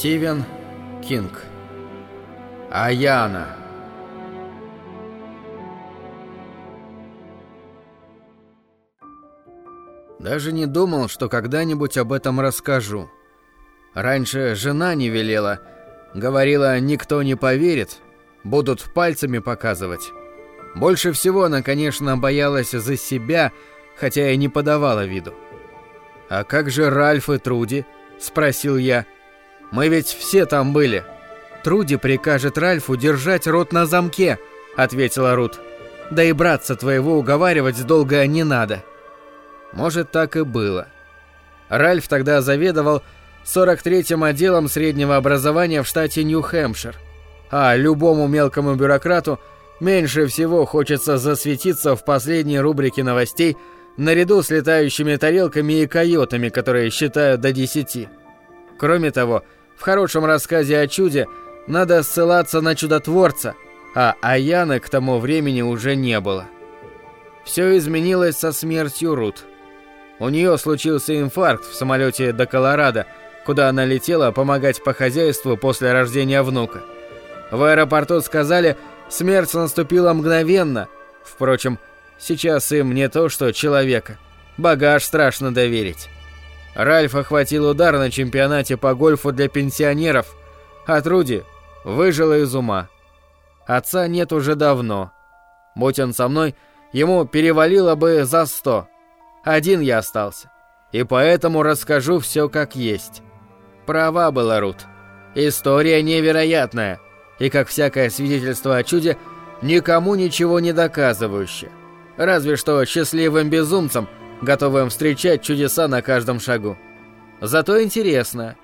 Стивен Кинг. Аяна. Даже не думал, что когда-нибудь об этом расскажу. Раньше жена не велела, говорила, никто не поверит, будут пальцами показывать. Больше всего она, конечно, боялась за себя, хотя и не подавала виду. «А как же Ральф и Труди?» – спросил я. «Мы ведь все там были». «Труди прикажет Ральфу держать рот на замке», – ответила Рут. «Да и братца твоего уговаривать долго не надо». Может, так и было. Ральф тогда заведовал 43-м отделом среднего образования в штате Нью-Хэмпшир. А любому мелкому бюрократу меньше всего хочется засветиться в последней рубрике новостей наряду с летающими тарелками и койотами, которые считают до десяти. Кроме того, в хорошем рассказе о чуде надо ссылаться на чудотворца, а Аяны к тому времени уже не было. Все изменилось со смертью Рут. У нее случился инфаркт в самолете до Колорадо, куда она летела помогать по хозяйству после рождения внука. В аэропорту сказали, смерть наступила мгновенно. Впрочем, сейчас им не то что человека. Багаж страшно доверить. Ральф охватил удар на чемпионате по гольфу для пенсионеров, а Труди выжила из ума. Отца нет уже давно. Будь он со мной, ему перевалило бы за сто. Один я остался. И поэтому расскажу все как есть. Права была Рут. История невероятная. И как всякое свидетельство о чуде, никому ничего не доказывающее. Разве что счастливым безумцам, готовым встречать чудеса на каждом шагу. Зато интересно.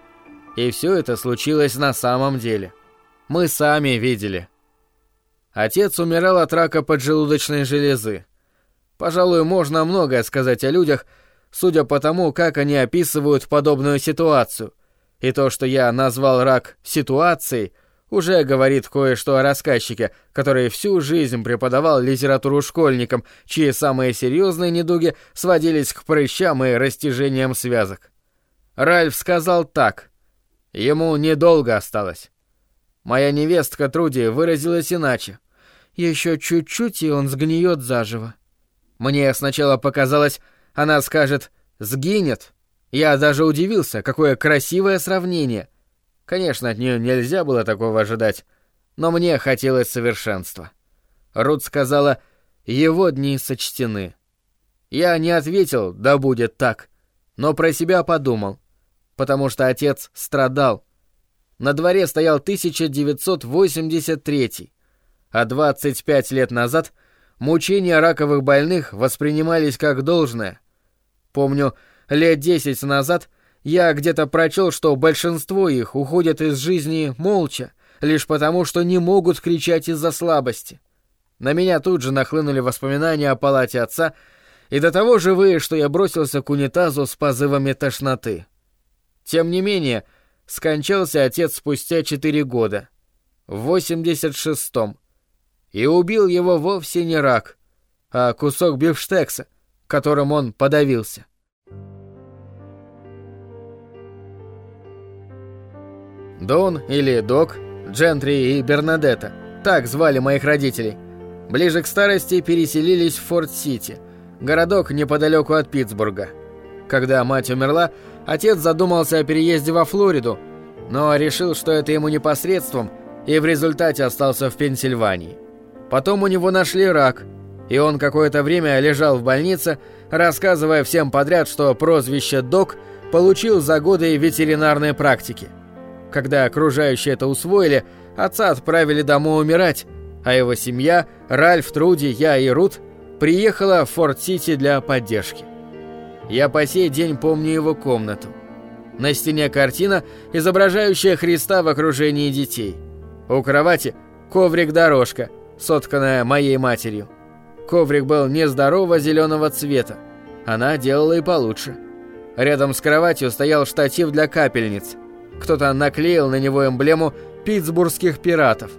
И все это случилось на самом деле. Мы сами видели. Отец умирал от рака поджелудочной железы. Пожалуй, можно многое сказать о людях, судя по тому, как они описывают подобную ситуацию. И то, что я назвал рак ситуацией, уже говорит кое-что о рассказчике, который всю жизнь преподавал литературу школьникам, чьи самые серьезные недуги сводились к прыщам и растяжениям связок. Ральф сказал так. Ему недолго осталось. Моя невестка Труди выразилась иначе. Еще чуть-чуть, и он сгниет заживо. Мне сначала показалось, она скажет «сгинет». Я даже удивился, какое красивое сравнение. Конечно, от нее нельзя было такого ожидать, но мне хотелось совершенства. Рут сказала «его дни сочтены». Я не ответил «да будет так», но про себя подумал, потому что отец страдал. На дворе стоял 1983, а 25 лет назад — мучения раковых больных воспринимались как должное. Помню, лет десять назад я где-то прочел, что большинство их уходят из жизни молча, лишь потому, что не могут кричать из-за слабости. На меня тут же нахлынули воспоминания о палате отца, и до того живые, что я бросился к унитазу с позывами тошноты. Тем не менее, скончался отец спустя четыре года. В 86-м, и убил его вовсе не рак, а кусок бифштекса, которым он подавился. Дон или Док, Джентри и Бернадетта, так звали моих родителей, ближе к старости переселились в Форт-Сити, городок неподалеку от Питтсбурга. Когда мать умерла, отец задумался о переезде во Флориду, но решил, что это ему непосредством, и в результате остался в Пенсильвании. Потом у него нашли рак, и он какое-то время лежал в больнице, рассказывая всем подряд, что прозвище «док» получил за годы ветеринарной практики. Когда окружающие это усвоили, отца отправили домой умирать, а его семья, Ральф, Труди, я и Рут, приехала в Форт-Сити для поддержки. Я по сей день помню его комнату. На стене картина, изображающая Христа в окружении детей. У кровати коврик-дорожка – сотканная моей матерью. Коврик был нездорово зеленого цвета. Она делала и получше. Рядом с кроватью стоял штатив для капельниц. Кто-то наклеил на него эмблему питтсбургских пиратов.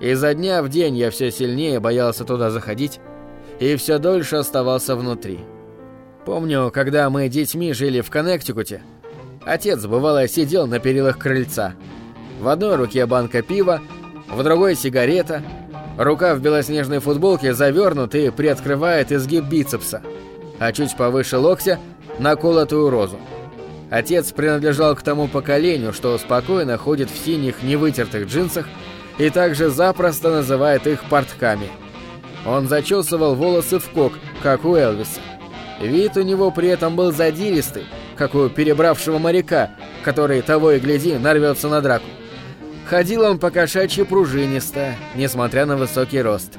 Изо дня в день я все сильнее боялся туда заходить и все дольше оставался внутри. Помню, когда мы детьми жили в Коннектикуте, Отец, бывало, сидел на перилах крыльца. В одной руке банка пива, в другой сигарета. Рука в белоснежной футболке завернут и приоткрывает изгиб бицепса, а чуть повыше локтя – наколотую розу. Отец принадлежал к тому поколению, что спокойно ходит в синих невытертых джинсах и также запросто называет их портками. Он зачесывал волосы в кок, как у Элвиса. Вид у него при этом был задиристый, как у перебравшего моряка, который того и гляди нарвется на драку. Ходил он по кошачьи пружинисто, несмотря на высокий рост.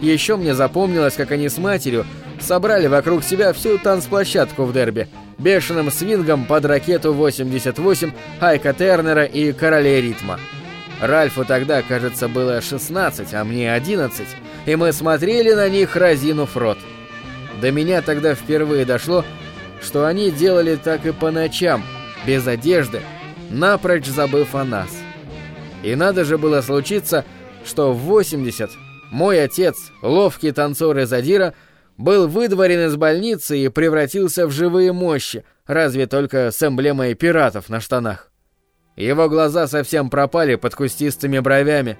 Еще мне запомнилось, как они с матерью собрали вокруг себя всю танцплощадку в дерби, бешеным свингом под ракету 88 Айка Тернера и Королей ритма. Ральфу тогда, кажется, было 16, а мне 11, и мы смотрели на них, разинув рот. До меня тогда впервые дошло, что они делали так и по ночам, без одежды, напрочь забыв о нас. И надо же было случиться, что в 80 мой отец, ловкий танцор из Адира, был выдворен из больницы и превратился в живые мощи, разве только с эмблемой пиратов на штанах. Его глаза совсем пропали под кустистыми бровями.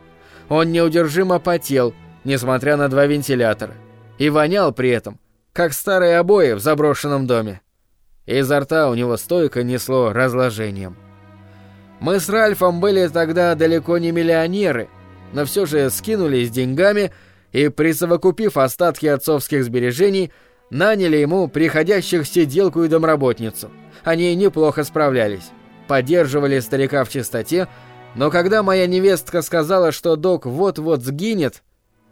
Он неудержимо потел, несмотря на два вентилятора, и вонял при этом, как старые обои в заброшенном доме. Изо рта у него стойко несло разложением. Мы с Ральфом были тогда далеко не миллионеры, но все же скинулись деньгами и, присовокупив остатки отцовских сбережений, наняли ему приходящих сиделку и домработницу. Они неплохо справлялись, поддерживали старика в чистоте, но когда моя невестка сказала, что док вот-вот сгинет,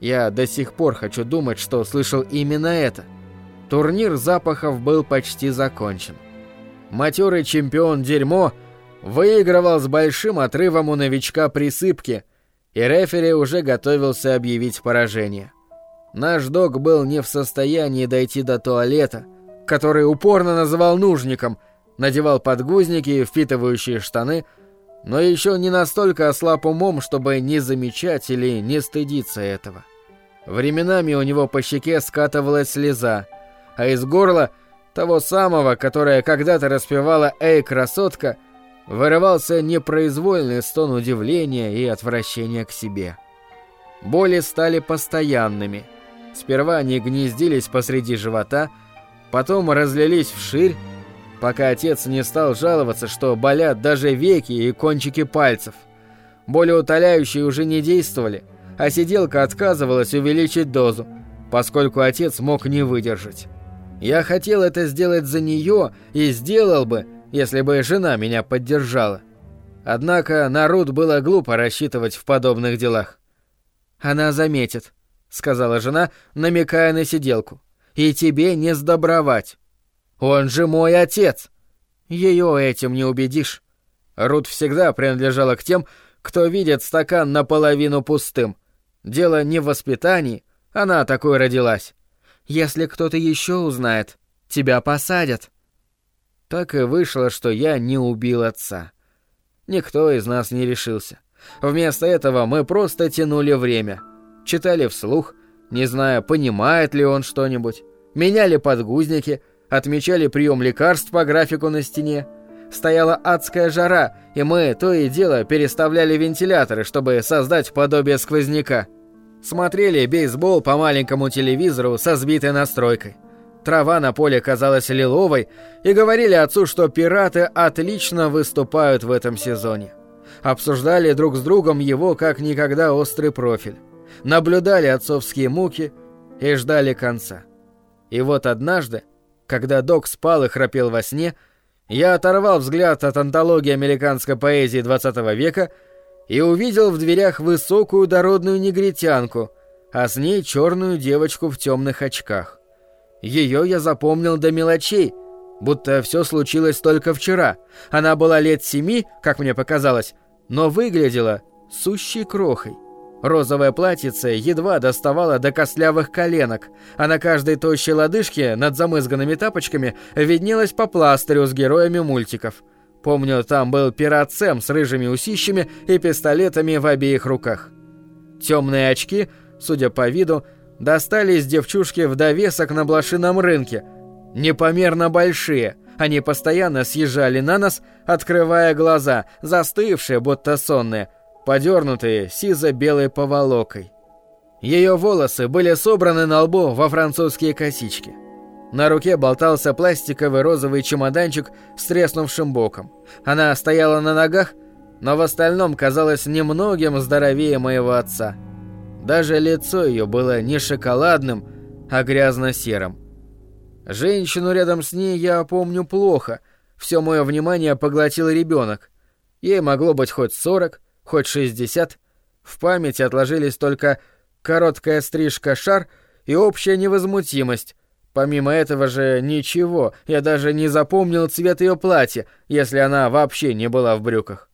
я до сих пор хочу думать, что слышал именно это – Турнир запахов был почти закончен. Матерый чемпион дерьмо выигрывал с большим отрывом у новичка присыпки, и рефери уже готовился объявить поражение. Наш дог был не в состоянии дойти до туалета, который упорно называл нужником, надевал подгузники, впитывающие штаны, но еще не настолько ослаб умом, чтобы не замечать или не стыдиться этого. Временами у него по щеке скатывалась слеза, а из горла того самого, которое когда-то распевала «Эй, красотка», вырывался непроизвольный стон удивления и отвращения к себе. Боли стали постоянными. Сперва они гнездились посреди живота, потом разлились вширь, пока отец не стал жаловаться, что болят даже веки и кончики пальцев. Боли утоляющие уже не действовали, а сиделка отказывалась увеличить дозу, поскольку отец мог не выдержать. Я хотел это сделать за нее и сделал бы, если бы жена меня поддержала. Однако на Рут было глупо рассчитывать в подобных делах. «Она заметит», — сказала жена, намекая на сиделку. «И тебе не сдобровать. Он же мой отец. Ее этим не убедишь». Рут всегда принадлежала к тем, кто видит стакан наполовину пустым. Дело не в воспитании, она такой родилась. Если кто-то еще узнает, тебя посадят. Так и вышло, что я не убил отца. Никто из нас не решился. Вместо этого мы просто тянули время. Читали вслух, не зная, понимает ли он что-нибудь. Меняли подгузники, отмечали прием лекарств по графику на стене. Стояла адская жара, и мы то и дело переставляли вентиляторы, чтобы создать подобие сквозняка. Смотрели бейсбол по маленькому телевизору со сбитой настройкой. Трава на поле казалась лиловой, и говорили отцу, что пираты отлично выступают в этом сезоне. Обсуждали друг с другом его как никогда острый профиль. Наблюдали отцовские муки и ждали конца. И вот однажды, когда док спал и храпел во сне, я оторвал взгляд от антологии американской поэзии 20 века и увидел в дверях высокую дородную негритянку, а с ней черную девочку в темных очках. Ее я запомнил до мелочей, будто все случилось только вчера. Она была лет семи, как мне показалось, но выглядела сущей крохой. Розовое платьице едва доставало до костлявых коленок, а на каждой тощей лодыжке над замызганными тапочками виднелась по пластырю с героями мультиков – Помню, там был пират Сэм с рыжими усищами и пистолетами в обеих руках. Темные очки, судя по виду, достались девчушке в довесок на блошином рынке. Непомерно большие, Они постоянно съезжали на нас, открывая глаза, застывшие, будто сонные, подернутые сизо-белой поволокой. Ее волосы были собраны на лбу во французские косички. На руке болтался пластиковый розовый чемоданчик с треснувшим боком. Она стояла на ногах, но в остальном казалась немногим здоровее моего отца. Даже лицо ее было не шоколадным, а грязно-серым. Женщину рядом с ней я помню плохо. Все мое внимание поглотил ребенок. Ей могло быть хоть сорок, хоть шестьдесят. В памяти отложились только короткая стрижка-шар и общая невозмутимость. Помимо этого же ничего, я даже не запомнил цвет ее платья, если она вообще не была в брюках.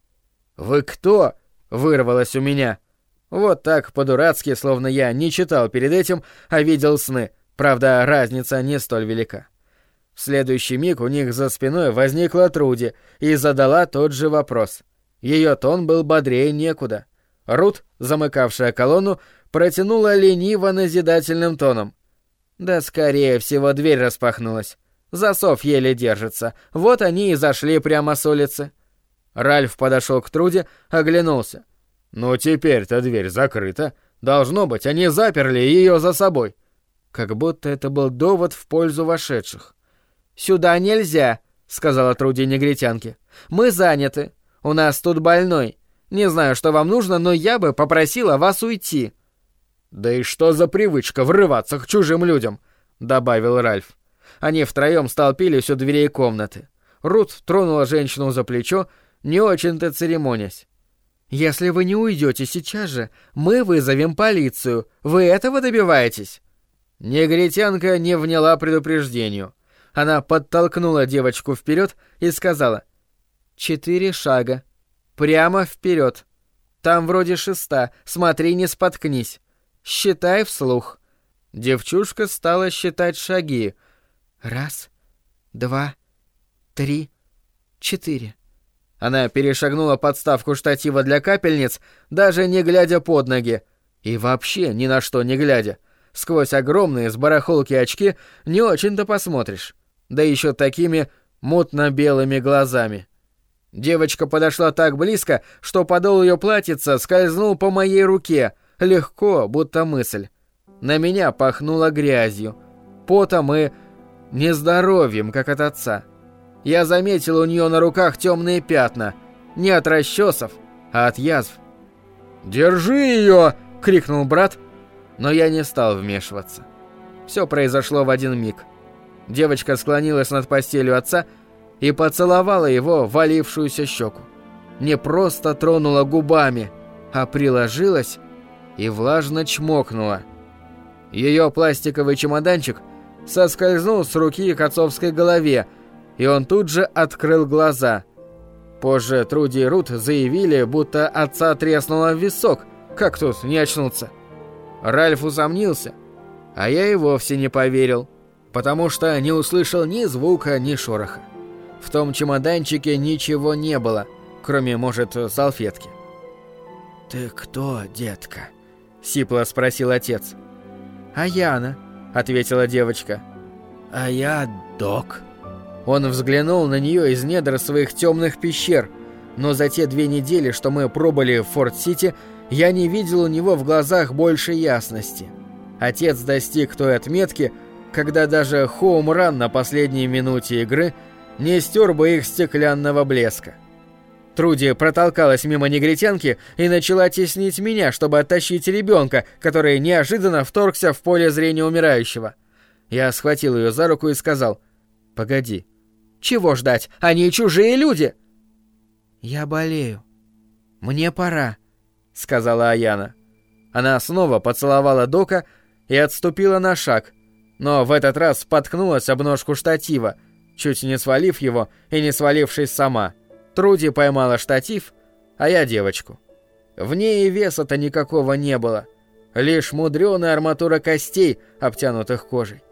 «Вы кто?» — вырвалось у меня. Вот так, по-дурацки, словно я не читал перед этим, а видел сны. Правда, разница не столь велика. В следующий миг у них за спиной возникла Труди и задала тот же вопрос. Ее тон был бодрее некуда. Рут, замыкавшая колонну, протянула лениво-назидательным тоном. Да, скорее всего, дверь распахнулась. Засов еле держится. Вот они и зашли прямо с улицы. Ральф подошел к Труде, оглянулся. «Ну теперь-то дверь закрыта. Должно быть, они заперли ее за собой». Как будто это был довод в пользу вошедших. «Сюда нельзя», — сказала Труди негритянке. «Мы заняты. У нас тут больной. Не знаю, что вам нужно, но я бы попросила вас уйти». «Да и что за привычка врываться к чужим людям?» — добавил Ральф. Они втроем столпились у дверей комнаты. Рут тронула женщину за плечо, не очень-то церемонясь. «Если вы не уйдете сейчас же, мы вызовем полицию. Вы этого добиваетесь?» Негритянка не вняла предупреждению. Она подтолкнула девочку вперед и сказала «Четыре шага. Прямо вперед. Там вроде шеста. Смотри, не споткнись. Считай вслух». Девчушка стала считать шаги. Раз, два, три, четыре. Она перешагнула подставку штатива для капельниц, даже не глядя под ноги. И вообще ни на что не глядя. Сквозь огромные с барахолки очки не очень-то посмотришь. Да еще такими мутно-белыми глазами. Девочка подошла так близко, что подол ее платьица скользнул по моей руке, легко, будто мысль. На меня пахнуло грязью, потом и нездоровьем, как от отца. Я заметил у нее на руках темные пятна, не от расчесов, а от язв. «Держи ее!» — крикнул брат, но я не стал вмешиваться. Все произошло в один миг. Девочка склонилась над постелью отца и поцеловала его валившуюся щеку. Не просто тронула губами, а приложилась и влажно чмокнула. Ее пластиковый чемоданчик соскользнул с руки к отцовской голове, и он тут же открыл глаза. Позже Труди и Рут заявили, будто отца треснуло в висок. Как тут не очнуться? Ральф усомнился, а я и вовсе не поверил, потому что не услышал ни звука, ни шороха. В том чемоданчике ничего не было, кроме, может, салфетки. «Ты кто, детка?» — сипло спросил отец. «А Яна», — ответила девочка. «А я док». Он взглянул на нее из недр своих темных пещер, но за те две недели, что мы пробыли в Форт-Сити, я не видел у него в глазах больше ясности. Отец достиг той отметки, когда даже хоум-ран на последней минуте игры не стер бы их стеклянного блеска. Труди протолкалась мимо негритянки и начала теснить меня, чтобы оттащить ребенка, который неожиданно вторгся в поле зрения умирающего. Я схватил ее за руку и сказал «Погоди, чего ждать? Они чужие люди!» «Я болею. Мне пора», — сказала Аяна. Она снова поцеловала Дока и отступила на шаг, но в этот раз споткнулась об ножку штатива, чуть не свалив его и не свалившись сама. Труди поймала штатив, а я девочку. В ней и веса-то никакого не было, лишь мудреная арматура костей, обтянутых кожей.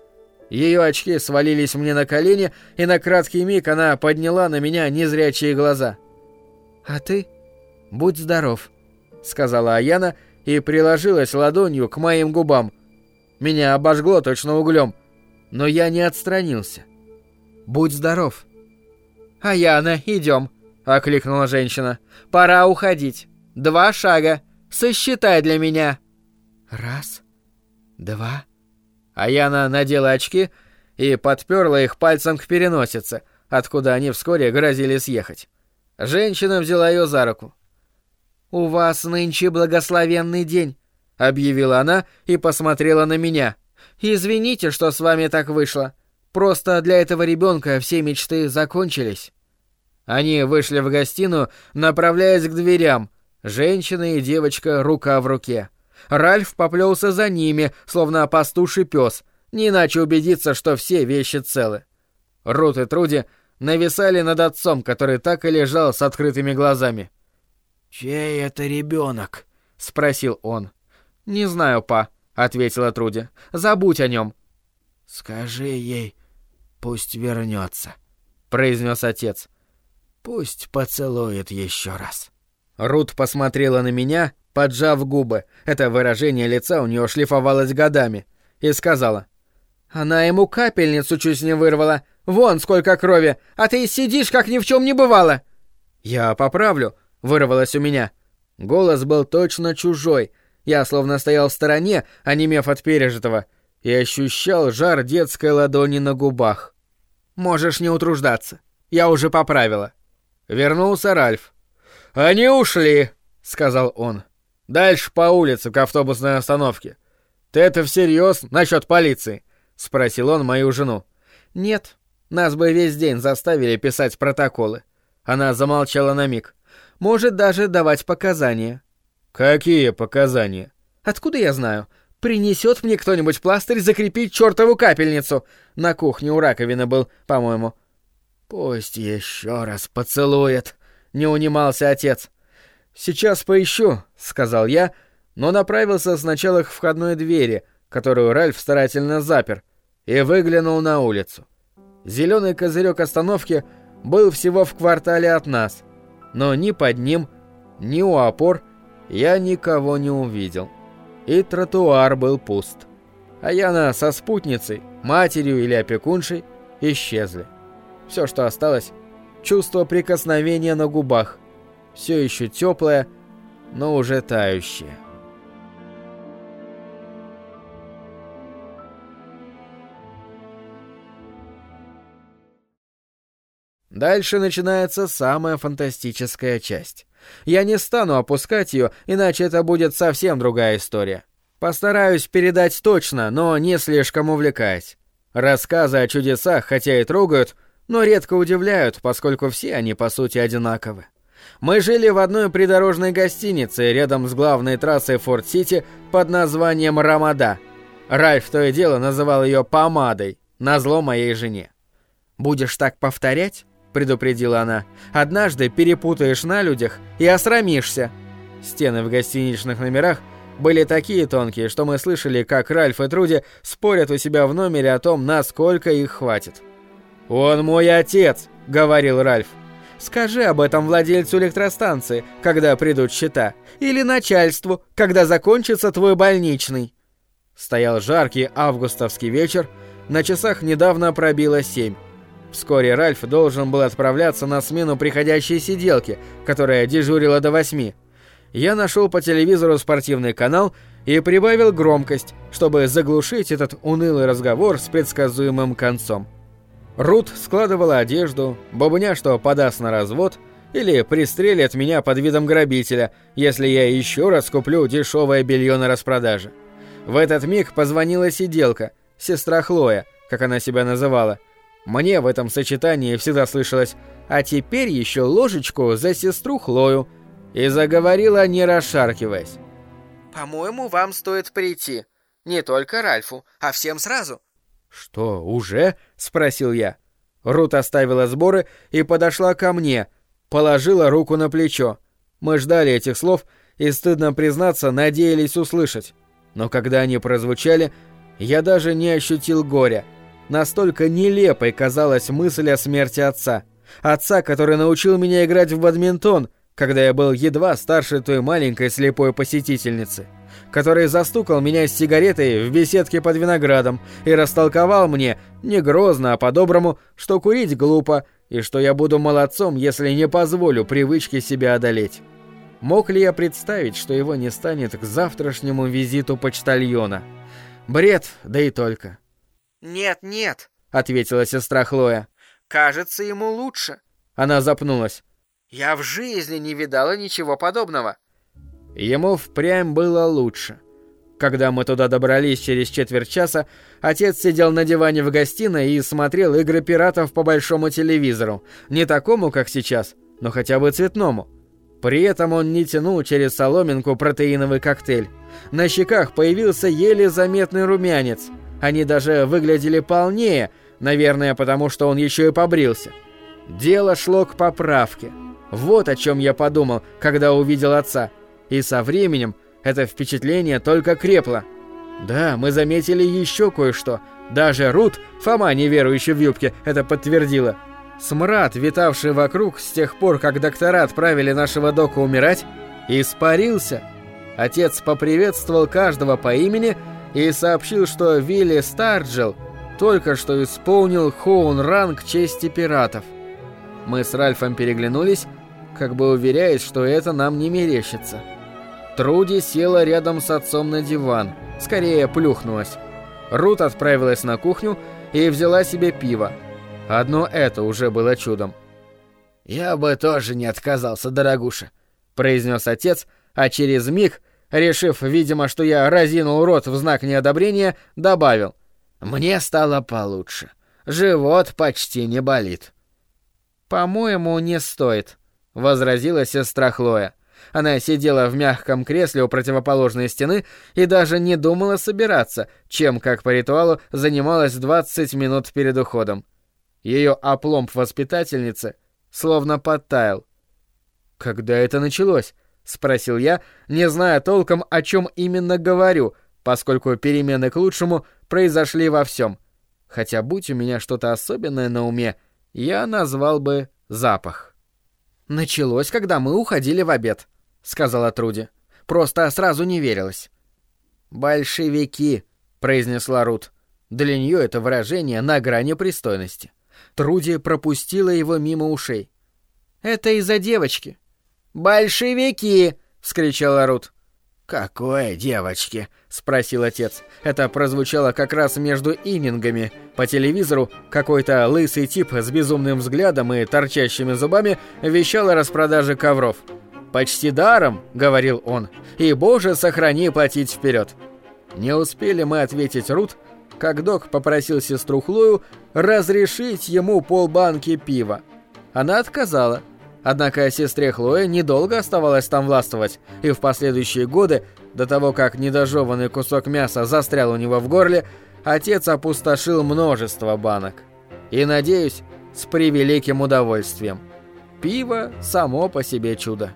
Ее очки свалились мне на колени, и на краткий миг она подняла на меня незрячие глаза. «А ты? Будь здоров», — сказала Аяна и приложилась ладонью к моим губам. Меня обожгло точно углем, но я не отстранился. «Будь здоров», «Аяна, идем», — окликнула женщина. «Пора уходить. Два шага. Сосчитай для меня». «Раз, два...» Аяна надела очки и подперла их пальцем к переносице, откуда они вскоре грозили съехать. Женщина взяла ее за руку. «У вас нынче благословенный день», — объявила она и посмотрела на меня. «Извините, что с вами так вышло. Просто для этого ребенка все мечты закончились». Они вышли в гостиную, направляясь к дверям. Женщина и девочка рука в руке. Ральф поплелся за ними, словно пастуший пес, не иначе убедиться, что все вещи целы. Рут и Труди нависали над отцом, который так и лежал с открытыми глазами. «Чей это ребенок?» — спросил он. «Не знаю, па», — ответила Труди. «Забудь о нем». «Скажи ей, пусть вернется», — произнес отец. «Пусть поцелует еще раз». Рут посмотрела на меня, поджав губы. Это выражение лица у нее шлифовалось годами. И сказала. «Она ему капельницу чуть не вырвала. Вон сколько крови, а ты сидишь, как ни в чем не бывало». «Я поправлю», — вырвалось у меня. Голос был точно чужой. Я словно стоял в стороне, онемев от пережитого, и ощущал жар детской ладони на губах. «Можешь не утруждаться. Я уже поправила». Вернулся Ральф. «Они ушли», — сказал он. «Дальше по улице, к автобусной остановке. Ты это всерьез насчет полиции?» — спросил он мою жену. «Нет, нас бы весь день заставили писать протоколы». Она замолчала на миг. «Может даже давать показания». «Какие показания?» «Откуда я знаю? Принесет мне кто-нибудь пластырь закрепить чертову капельницу. На кухне у раковины был, по-моему. «Пусть еще раз поцелует», — не унимался отец. «Сейчас поищу», — сказал я, но направился сначала к входной двери, которую Ральф старательно запер, и выглянул на улицу. Зеленый козырек остановки был всего в квартале от нас, но ни под ним, ни у опор я никого не увидел. И тротуар был пуст. А Яна со спутницей, матерью или опекуншей исчезли. Все, что осталось, чувство прикосновения на губах, все еще теплое, но уже тающее. Дальше начинается самая фантастическая часть. Я не стану опускать ее, иначе это будет совсем другая история. Постараюсь передать точно, но не слишком увлекаясь. Рассказы о чудесах, хотя и трогают, но редко удивляют, поскольку все они по сути одинаковы. Мы жили в одной придорожной гостинице рядом с главной трассой Форт-Сити под названием Рамада. Ральф то и дело называл ее «помадой», назло моей жене. «Будешь так повторять?» — предупредила она. «Однажды перепутаешь на людях и осрамишься». Стены в гостиничных номерах были такие тонкие, что мы слышали, как Ральф и Труди спорят у себя в номере о том, насколько их хватит. «Он мой отец», — говорил Ральф. «Скажи об этом владельцу электростанции, когда придут счета, или начальству, когда закончится твой больничный». Стоял жаркий августовский вечер, на часах недавно пробило семь. Вскоре Ральф должен был отправляться на смену приходящей сиделки, которая дежурила до восьми. Я нашел по телевизору спортивный канал и прибавил громкость, чтобы заглушить этот унылый разговор с предсказуемым концом. Рут складывала одежду, бабуня, что подаст на развод, или пристрелит меня под видом грабителя, если я еще раз куплю дешевое белье на распродаже. В этот миг позвонила сиделка, сестра Хлоя, как она себя называла. Мне в этом сочетании всегда слышалось «а теперь еще ложечку за сестру Хлою», и заговорила, не расшаркиваясь. «По-моему, вам стоит прийти. Не только Ральфу, а всем сразу. «Что, уже?» — спросил я. Рут оставила сборы и подошла ко мне, положила руку на плечо. Мы ждали этих слов и, стыдно признаться, надеялись услышать. Но когда они прозвучали, я даже не ощутил горя. Настолько нелепой казалась мысль о смерти отца. Отца, который научил меня играть в бадминтон, когда я был едва старше той маленькой слепой посетительницы который застукал меня с сигаретой в беседке под виноградом и растолковал мне, не грозно, а по-доброму, что курить глупо, и что я буду молодцом, если не позволю привычке себя одолеть. Мог ли я представить, что его не станет к завтрашнему визиту почтальона? Бред, да и только. «Нет, нет», — ответила сестра Хлоя. «Кажется, ему лучше». Она запнулась. «Я в жизни не видала ничего подобного». Ему впрямь было лучше. Когда мы туда добрались через четверть часа, отец сидел на диване в гостиной и смотрел игры пиратов по большому телевизору. Не такому, как сейчас, но хотя бы цветному. При этом он не тянул через соломинку протеиновый коктейль. На щеках появился еле заметный румянец. Они даже выглядели полнее, наверное, потому что он еще и побрился. Дело шло к поправке. Вот о чем я подумал, когда увидел отца. И со временем это впечатление только крепло. Да, мы заметили еще кое-что. Даже Рут, Фома, неверующий в юбке, это подтвердила. Смрад, витавший вокруг с тех пор, как доктора отправили нашего дока умирать, испарился. Отец поприветствовал каждого по имени и сообщил, что Вилли Старджел только что исполнил хоун-ранг чести пиратов. Мы с Ральфом переглянулись, как бы уверяясь, что это нам не мерещится. Труди села рядом с отцом на диван, скорее плюхнулась. Рут отправилась на кухню и взяла себе пиво. Одно это уже было чудом. «Я бы тоже не отказался, дорогуша», — произнес отец, а через миг, решив, видимо, что я разинул рот в знак неодобрения, добавил. «Мне стало получше. Живот почти не болит». «По-моему, не стоит», — возразила сестра Хлоя. Она сидела в мягком кресле у противоположной стены и даже не думала собираться, чем, как по ритуалу, занималась 20 минут перед уходом. Ее опломб воспитательницы словно подтаял. «Когда это началось?» — спросил я, не зная толком, о чем именно говорю, поскольку перемены к лучшему произошли во всем. Хотя будь у меня что-то особенное на уме, я назвал бы запах. Началось, когда мы уходили в обед. — сказала Труди. «Просто сразу не верилось». «Большевики», — произнесла Рут. Для нее это выражение на грани пристойности. Труди пропустила его мимо ушей. «Это из-за девочки». «Большевики!» — вскричала Рут. «Какое девочки?» — спросил отец. Это прозвучало как раз между инингами. По телевизору какой-то лысый тип с безумным взглядом и торчащими зубами вещал о распродаже ковров. «Почти даром», — говорил он, — «и, боже, сохрани платить вперед». Не успели мы ответить Рут, как док попросил сестру Хлою разрешить ему полбанки пива. Она отказала. Однако сестре Хлое недолго оставалось там властвовать, и в последующие годы, до того как недожеванный кусок мяса застрял у него в горле, отец опустошил множество банок. И, надеюсь, с превеликим удовольствием. Пиво само по себе чудо.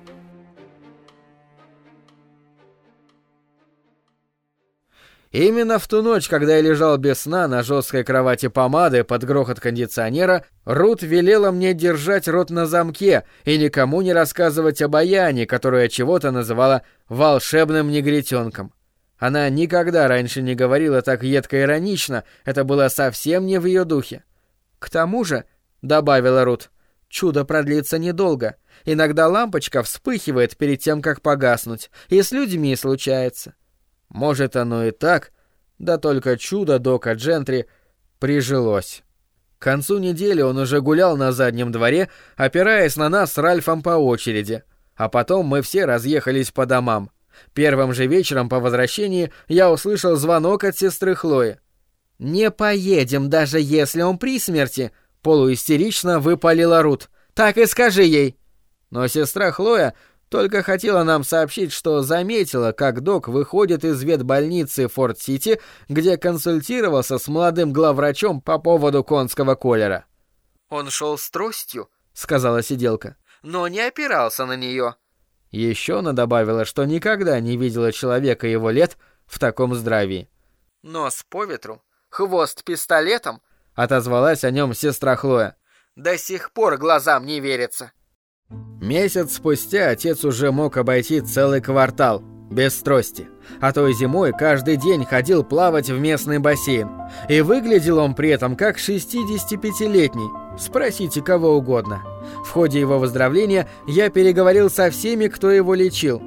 Именно в ту ночь, когда я лежал без сна на жесткой кровати помады под грохот кондиционера, Рут велела мне держать рот на замке и никому не рассказывать об Аяне, которую я чего-то называла «волшебным негритенком». Она никогда раньше не говорила так едко-иронично, это было совсем не в ее духе. «К тому же», — добавила Рут, — «чудо продлится недолго. Иногда лампочка вспыхивает перед тем, как погаснуть, и с людьми случается». Может, оно и так, да только чудо Дока Джентри прижилось. К концу недели он уже гулял на заднем дворе, опираясь на нас с Ральфом по очереди, а потом мы все разъехались по домам. Первым же вечером по возвращении я услышал звонок от сестры Хлои. «Не поедем, даже если он при смерти», — полуистерично выпалила Рут. «Так и скажи ей». Но сестра Хлоя только хотела нам сообщить, что заметила, как док выходит из ветбольницы Форт-Сити, где консультировался с молодым главврачом по поводу конского колера. «Он шел с тростью», — сказала сиделка, — «но не опирался на нее». Еще она добавила, что никогда не видела человека его лет в таком здравии. «Нос по ветру, хвост пистолетом», — отозвалась о нем сестра Хлоя. «До сих пор глазам не верится». Месяц спустя отец уже мог обойти целый квартал, без трости. А то и зимой каждый день ходил плавать в местный бассейн. И выглядел он при этом как 65-летний. Спросите кого угодно. В ходе его выздоровления я переговорил со всеми, кто его лечил.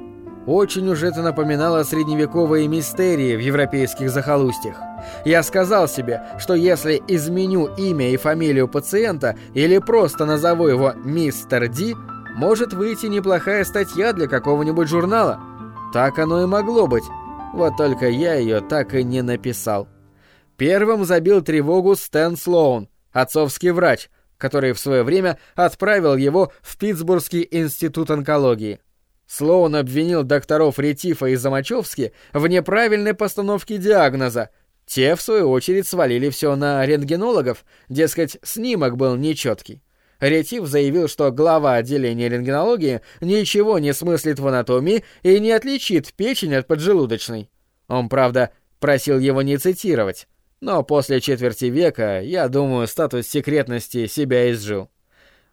Очень уж это напоминало средневековые мистерии в европейских захолустьях. Я сказал себе, что если изменю имя и фамилию пациента или просто назову его «Мистер Ди», может выйти неплохая статья для какого-нибудь журнала. Так оно и могло быть. Вот только я ее так и не написал. Первым забил тревогу Стэн Слоун, отцовский врач, который в свое время отправил его в Питтсбургский институт онкологии. Слоун обвинил докторов Ретифа и Замачевски в неправильной постановке диагноза. Те, в свою очередь, свалили все на рентгенологов, дескать, снимок был нечеткий. Ретив заявил, что глава отделения рентгенологии ничего не смыслит в анатомии и не отличит печень от поджелудочной. Он, правда, просил его не цитировать, но после четверти века, я думаю, статус секретности себя изжил.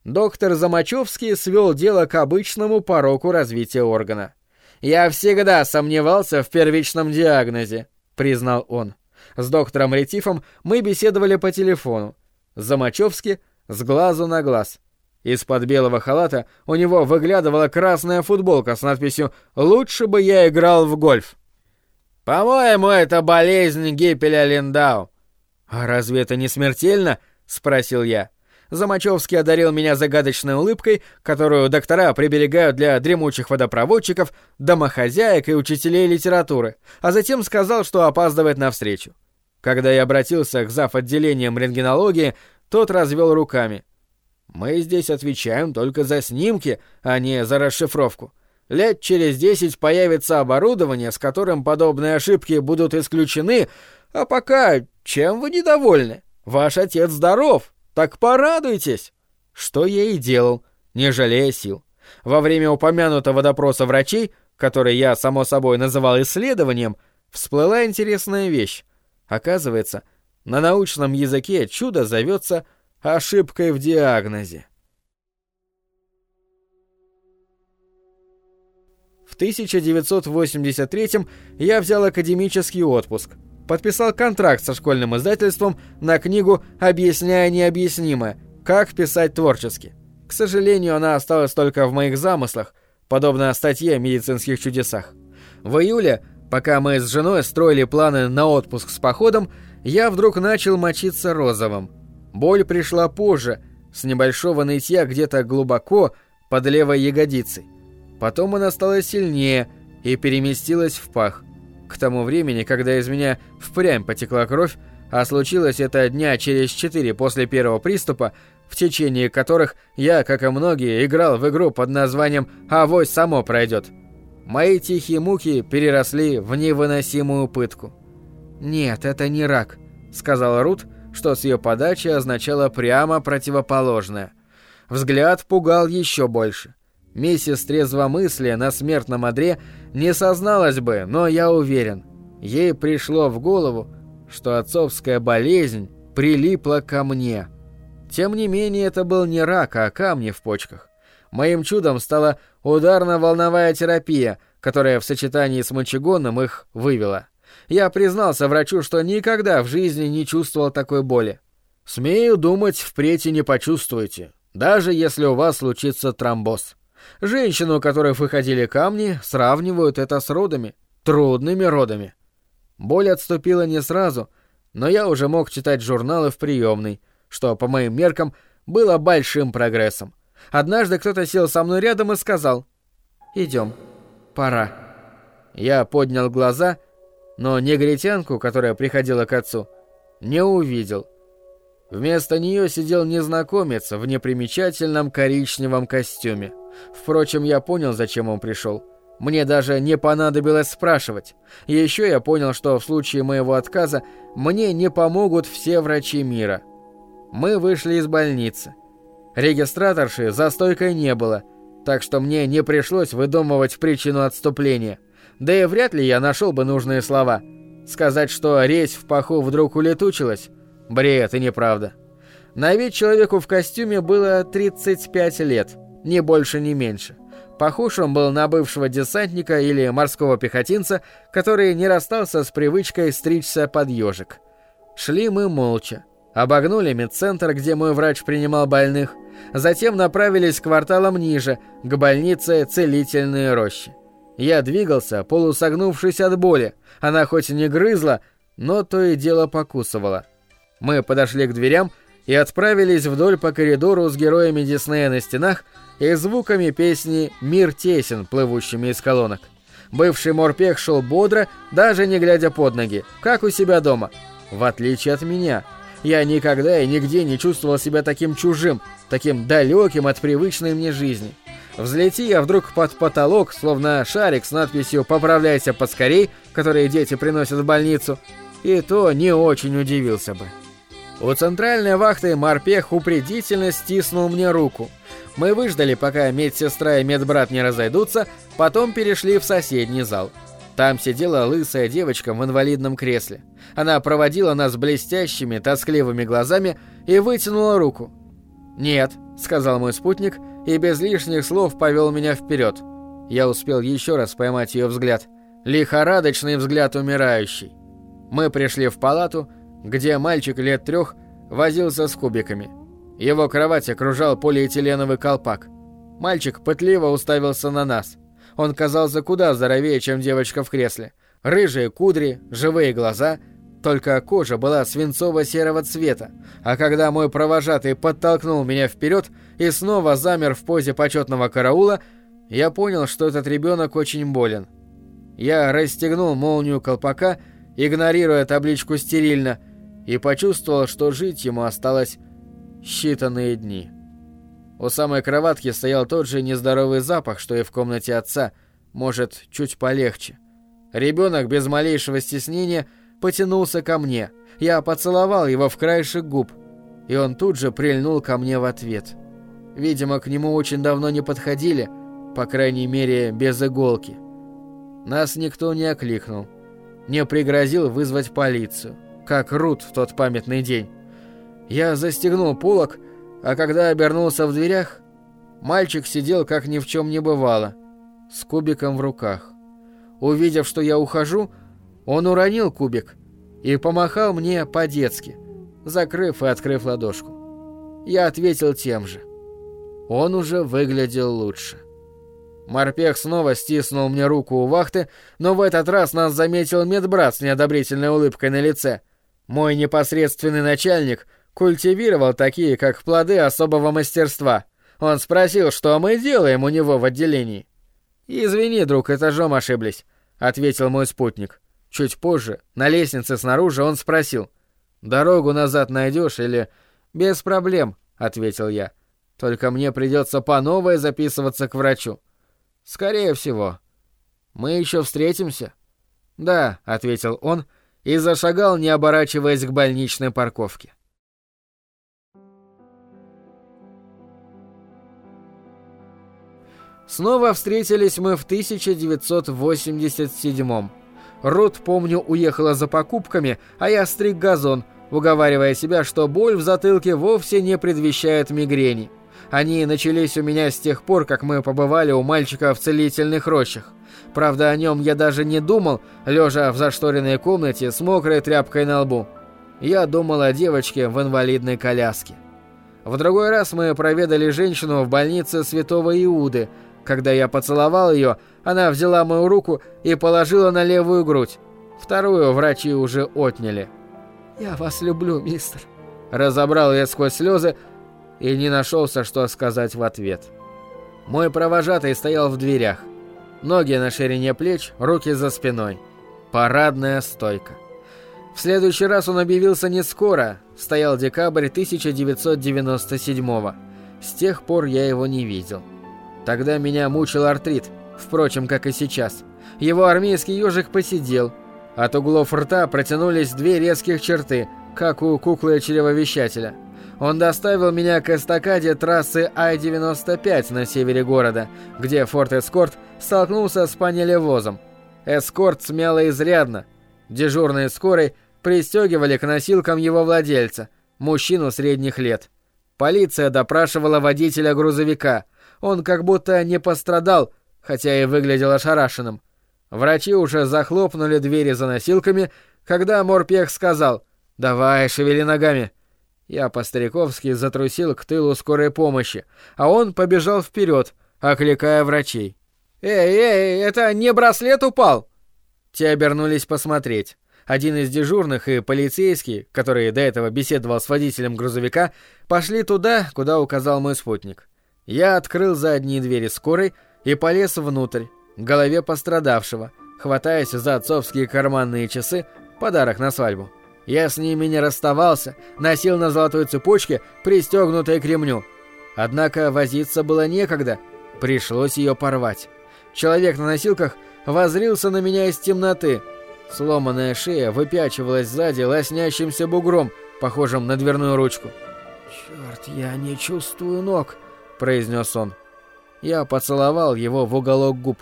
Доктор Замачевский свел дело к обычному пороку развития органа. «Я всегда сомневался в первичном диагнозе», — признал он. С доктором Ретифом мы беседовали по телефону. Замачевский с глазу на глаз. Из-под белого халата у него выглядывала красная футболка с надписью «Лучше бы я играл в гольф». «По-моему, это болезнь Гиппеля Линдау». «А разве это не смертельно?» — спросил я. Замачевский одарил меня загадочной улыбкой, которую доктора приберегают для дремучих водопроводчиков, домохозяек и учителей литературы, а затем сказал, что опаздывает на встречу. Когда я обратился к зав. отделением рентгенологии, тот развел руками. «Мы здесь отвечаем только за снимки, а не за расшифровку. Лет через десять появится оборудование, с которым подобные ошибки будут исключены, а пока чем вы недовольны? Ваш отец здоров, так порадуйтесь!» Что я и делал, не жалея сил. Во время упомянутого допроса врачей, который я, само собой, называл исследованием, всплыла интересная вещь. Оказывается, — на научном языке чудо зовется ошибкой в диагнозе. В 1983 я взял академический отпуск, подписал контракт со школьным издательством на книгу «Объясняя необъяснимое. Как писать творчески». К сожалению, она осталась только в моих замыслах, подобно статье о медицинских чудесах. В июле, пока мы с женой строили планы на отпуск с походом, я вдруг начал мочиться розовым. Боль пришла позже, с небольшого нытья где-то глубоко под левой ягодицей. Потом она стала сильнее и переместилась в пах. К тому времени, когда из меня впрямь потекла кровь, а случилось это дня через четыре после первого приступа, в течение которых я, как и многие, играл в игру под названием «Авось само пройдет». Мои тихие муки переросли в невыносимую пытку. «Нет, это не рак», — сказала Рут, что с ее подачи означало прямо противоположное. Взгляд пугал еще больше. Миссис Трезвомыслие на смертном одре не созналась бы, но я уверен, ей пришло в голову, что отцовская болезнь прилипла ко мне. Тем не менее, это был не рак, а камни в почках. Моим чудом стала ударно-волновая терапия, которая в сочетании с мочегоном их вывела. Я признался врачу, что никогда в жизни не чувствовал такой боли. Смею думать, впредь и не почувствуете, даже если у вас случится тромбоз. Женщину, у которой выходили камни, сравнивают это с родами, трудными родами. Боль отступила не сразу, но я уже мог читать журналы в приемной, что, по моим меркам, было большим прогрессом. Однажды кто-то сел со мной рядом и сказал «Идем, пора». Я поднял глаза но негритянку, которая приходила к отцу, не увидел. Вместо нее сидел незнакомец в непримечательном коричневом костюме. Впрочем, я понял, зачем он пришел. Мне даже не понадобилось спрашивать. Еще я понял, что в случае моего отказа мне не помогут все врачи мира. Мы вышли из больницы. Регистраторши за стойкой не было, так что мне не пришлось выдумывать причину отступления. Да и вряд ли я нашел бы нужные слова. Сказать, что резь в паху вдруг улетучилась? Бред и неправда. На вид человеку в костюме было 35 лет, ни больше, ни меньше. Похож он был на бывшего десантника или морского пехотинца, который не расстался с привычкой стричься под ежик. Шли мы молча. Обогнули медцентр, где мой врач принимал больных, затем направились кварталом ниже, к больнице «Целительные рощи». Я двигался, полусогнувшись от боли. Она хоть и не грызла, но то и дело покусывала. Мы подошли к дверям и отправились вдоль по коридору с героями Диснея на стенах и звуками песни «Мир тесен», плывущими из колонок. Бывший морпех шел бодро, даже не глядя под ноги, как у себя дома. В отличие от меня, я никогда и нигде не чувствовал себя таким чужим, таким далеким от привычной мне жизни. Взлети я вдруг под потолок, словно шарик с надписью «Поправляйся поскорей», которые дети приносят в больницу, и то не очень удивился бы. У центральной вахты морпех упредительно стиснул мне руку. Мы выждали, пока медсестра и медбрат не разойдутся, потом перешли в соседний зал. Там сидела лысая девочка в инвалидном кресле. Она проводила нас блестящими, тоскливыми глазами и вытянула руку. «Нет», — сказал мой спутник, и без лишних слов повел меня вперед. Я успел еще раз поймать ее взгляд. Лихорадочный взгляд умирающий. Мы пришли в палату, где мальчик лет трех возился с кубиками. Его кровать окружал полиэтиленовый колпак. Мальчик пытливо уставился на нас. Он казался куда здоровее, чем девочка в кресле. Рыжие кудри, живые глаза, только кожа была свинцово-серого цвета, а когда мой провожатый подтолкнул меня вперед и снова замер в позе почетного караула, я понял, что этот ребенок очень болен. Я расстегнул молнию колпака, игнорируя табличку «стерильно», и почувствовал, что жить ему осталось считанные дни. У самой кроватки стоял тот же нездоровый запах, что и в комнате отца, может, чуть полегче. Ребенок без малейшего стеснения потянулся ко мне. Я поцеловал его в краешек губ, и он тут же прильнул ко мне в ответ. Видимо, к нему очень давно не подходили, по крайней мере, без иголки. Нас никто не окликнул. Не пригрозил вызвать полицию как Рут в тот памятный день. Я застегнул полок, а когда обернулся в дверях, мальчик сидел как ни в чем не бывало, с кубиком в руках. Увидев, что я ухожу, он уронил кубик и помахал мне по-детски, закрыв и открыв ладошку. Я ответил тем же. Он уже выглядел лучше. Морпех снова стиснул мне руку у вахты, но в этот раз нас заметил медбрат с неодобрительной улыбкой на лице. Мой непосредственный начальник культивировал такие, как плоды особого мастерства. Он спросил, что мы делаем у него в отделении. «Извини, друг, этажом ошиблись», — ответил мой спутник. Чуть позже, на лестнице снаружи, он спросил. «Дорогу назад найдешь или...» «Без проблем», — ответил я. «Только мне придется по новой записываться к врачу». «Скорее всего». «Мы еще встретимся?» «Да», — ответил он, — и зашагал, не оборачиваясь к больничной парковке. Снова встретились мы в 1987-м. Рут, помню, уехала за покупками, а я стриг газон, уговаривая себя, что боль в затылке вовсе не предвещает мигрени. Они начались у меня с тех пор, как мы побывали у мальчика в целительных рощах. Правда, о нем я даже не думал, лежа в зашторенной комнате с мокрой тряпкой на лбу. Я думал о девочке в инвалидной коляске. В другой раз мы проведали женщину в больнице Святого Иуды. Когда я поцеловал ее, она взяла мою руку и положила на левую грудь. Вторую врачи уже отняли. «Я вас люблю, мистер», — разобрал я сквозь слезы и не нашелся, что сказать в ответ. Мой провожатый стоял в дверях. Ноги на ширине плеч, руки за спиной. Парадная стойка. В следующий раз он объявился не скоро, стоял декабрь 1997 -го. С тех пор я его не видел. Тогда меня мучил артрит, впрочем, как и сейчас. Его армейский ежик посидел. От углов рта протянулись две резких черты, как у куклы-чревовещателя. Он доставил меня к эстакаде трассы Ай-95 на севере города, где Форт Эскорт столкнулся с панелевозом. Эскорт смяло изрядно. Дежурные скорой пристегивали к носилкам его владельца, мужчину средних лет. Полиция допрашивала водителя грузовика. Он как будто не пострадал, хотя и выглядел ошарашенным. Врачи уже захлопнули двери за носилками, когда Морпех сказал «Давай, шевели ногами». Я по-стариковски затрусил к тылу скорой помощи, а он побежал вперед, окликая врачей. «Эй, эй, это не браслет упал?» Те обернулись посмотреть. Один из дежурных и полицейский, который до этого беседовал с водителем грузовика, пошли туда, куда указал мой спутник. Я открыл задние двери скорой и полез внутрь, к голове пострадавшего, хватаясь за отцовские карманные часы, подарок на свадьбу. Я с ними не расставался, носил на золотой цепочке, пристегнутой к ремню. Однако возиться было некогда, пришлось ее порвать. Человек на носилках возрился на меня из темноты. Сломанная шея выпячивалась сзади лоснящимся бугром, похожим на дверную ручку. «Черт, я не чувствую ног», — произнес он. Я поцеловал его в уголок губ.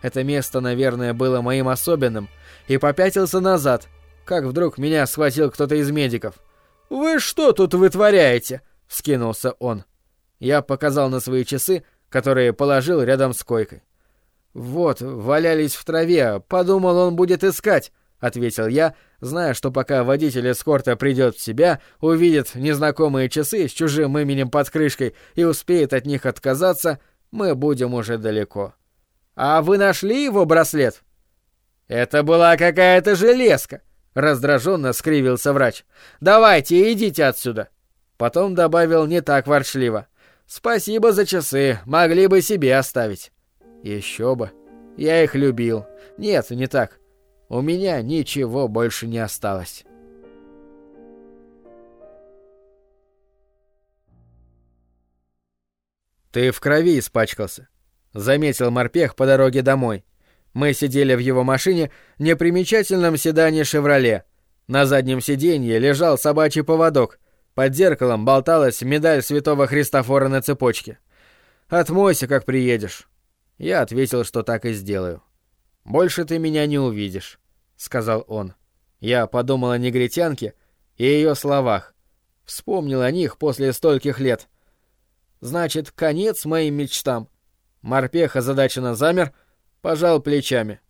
Это место, наверное, было моим особенным, и попятился назад, как вдруг меня схватил кто-то из медиков. «Вы что тут вытворяете?» — вскинулся он. Я показал на свои часы, которые положил рядом с койкой. «Вот, валялись в траве, подумал, он будет искать», — ответил я, зная, что пока водитель эскорта придет в себя, увидит незнакомые часы с чужим именем под крышкой и успеет от них отказаться, мы будем уже далеко. «А вы нашли его браслет?» «Это была какая-то железка», Раздраженно скривился врач. «Давайте, идите отсюда!» Потом добавил не так ворчливо. «Спасибо за часы, могли бы себе оставить». «Еще бы. Я их любил. Нет, не так. У меня ничего больше не осталось». «Ты в крови испачкался», — заметил морпех по дороге домой. Мы сидели в его машине, непримечательном седане «Шевроле». На заднем сиденье лежал собачий поводок. Под зеркалом болталась медаль святого Христофора на цепочке. «Отмойся, как приедешь». Я ответил, что так и сделаю. «Больше ты меня не увидишь», — сказал он. Я подумал о негритянке и ее словах. Вспомнил о них после стольких лет. «Значит, конец моим мечтам». Морпех озадаченно замер — пожал плечами.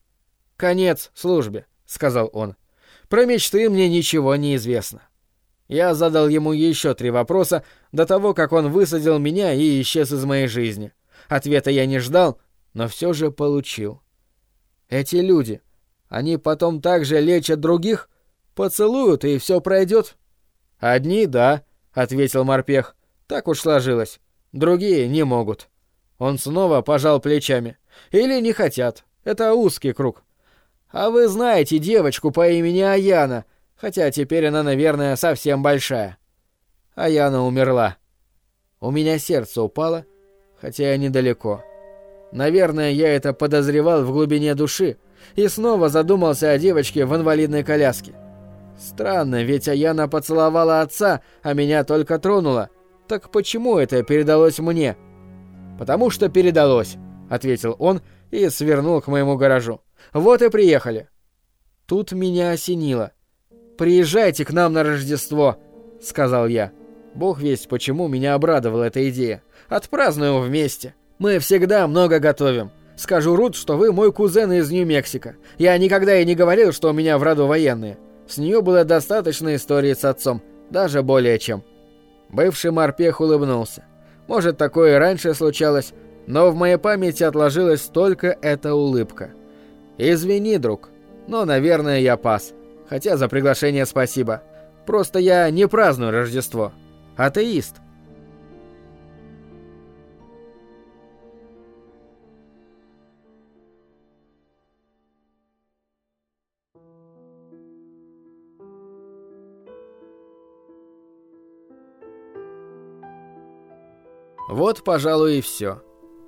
«Конец службе», — сказал он. «Про мечты мне ничего не известно». Я задал ему еще три вопроса до того, как он высадил меня и исчез из моей жизни. Ответа я не ждал, но все же получил. Эти люди, они потом также лечат других, поцелуют и все пройдет. Одни, да, ответил морпех. Так уж сложилось. Другие не могут. Он снова пожал плечами. Или не хотят. Это узкий круг. А вы знаете девочку по имени Аяна, хотя теперь она, наверное, совсем большая. Аяна умерла. У меня сердце упало, хотя я недалеко. Наверное, я это подозревал в глубине души и снова задумался о девочке в инвалидной коляске. Странно, ведь Аяна поцеловала отца, а меня только тронула. Так почему это передалось мне? Потому что передалось. — ответил он и свернул к моему гаражу. «Вот и приехали». Тут меня осенило. «Приезжайте к нам на Рождество», — сказал я. Бог весть, почему меня обрадовала эта идея. «Отпразднуем вместе. Мы всегда много готовим. Скажу Рут, что вы мой кузен из Нью-Мексико. Я никогда и не говорил, что у меня в роду военные. С нее было достаточно истории с отцом, даже более чем». Бывший морпех улыбнулся. Может, такое и раньше случалось, но в моей памяти отложилась только эта улыбка. «Извини, друг, но, наверное, я пас. Хотя за приглашение спасибо. Просто я не праздную Рождество. Атеист». Вот, пожалуй, и все.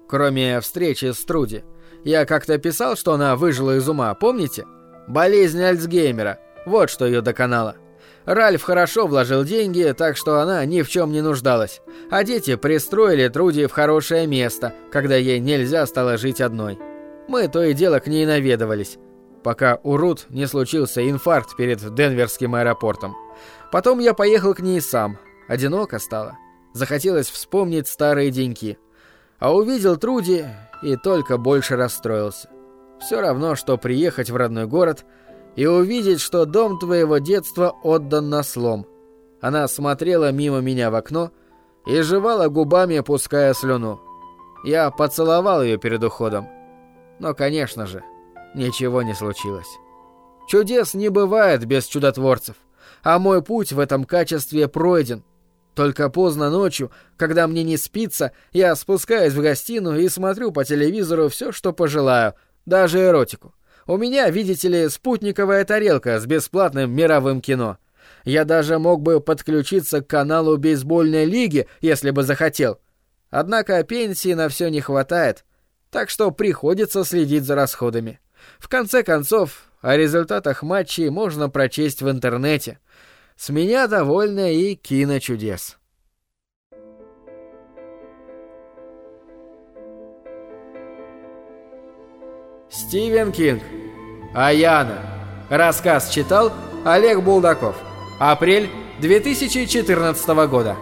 Кроме встречи с Труди. Я как-то писал, что она выжила из ума, помните? Болезнь Альцгеймера. Вот что ее доконало. Ральф хорошо вложил деньги, так что она ни в чем не нуждалась. А дети пристроили Труди в хорошее место, когда ей нельзя стало жить одной. Мы то и дело к ней наведывались, пока у Рут не случился инфаркт перед Денверским аэропортом. Потом я поехал к ней сам. Одиноко стало. Захотелось вспомнить старые деньки а увидел Труди и только больше расстроился. Все равно, что приехать в родной город и увидеть, что дом твоего детства отдан на слом. Она смотрела мимо меня в окно и жевала губами, пуская слюну. Я поцеловал ее перед уходом. Но, конечно же, ничего не случилось. Чудес не бывает без чудотворцев, а мой путь в этом качестве пройден. Только поздно ночью, когда мне не спится, я спускаюсь в гостиную и смотрю по телевизору все, что пожелаю, даже эротику. У меня, видите ли, спутниковая тарелка с бесплатным мировым кино. Я даже мог бы подключиться к каналу бейсбольной лиги, если бы захотел. Однако пенсии на все не хватает, так что приходится следить за расходами. В конце концов, о результатах матчей можно прочесть в интернете. С меня довольно и киночудес. Стивен Кинг. Аяна. Рассказ читал Олег Булдаков. Апрель 2014 года.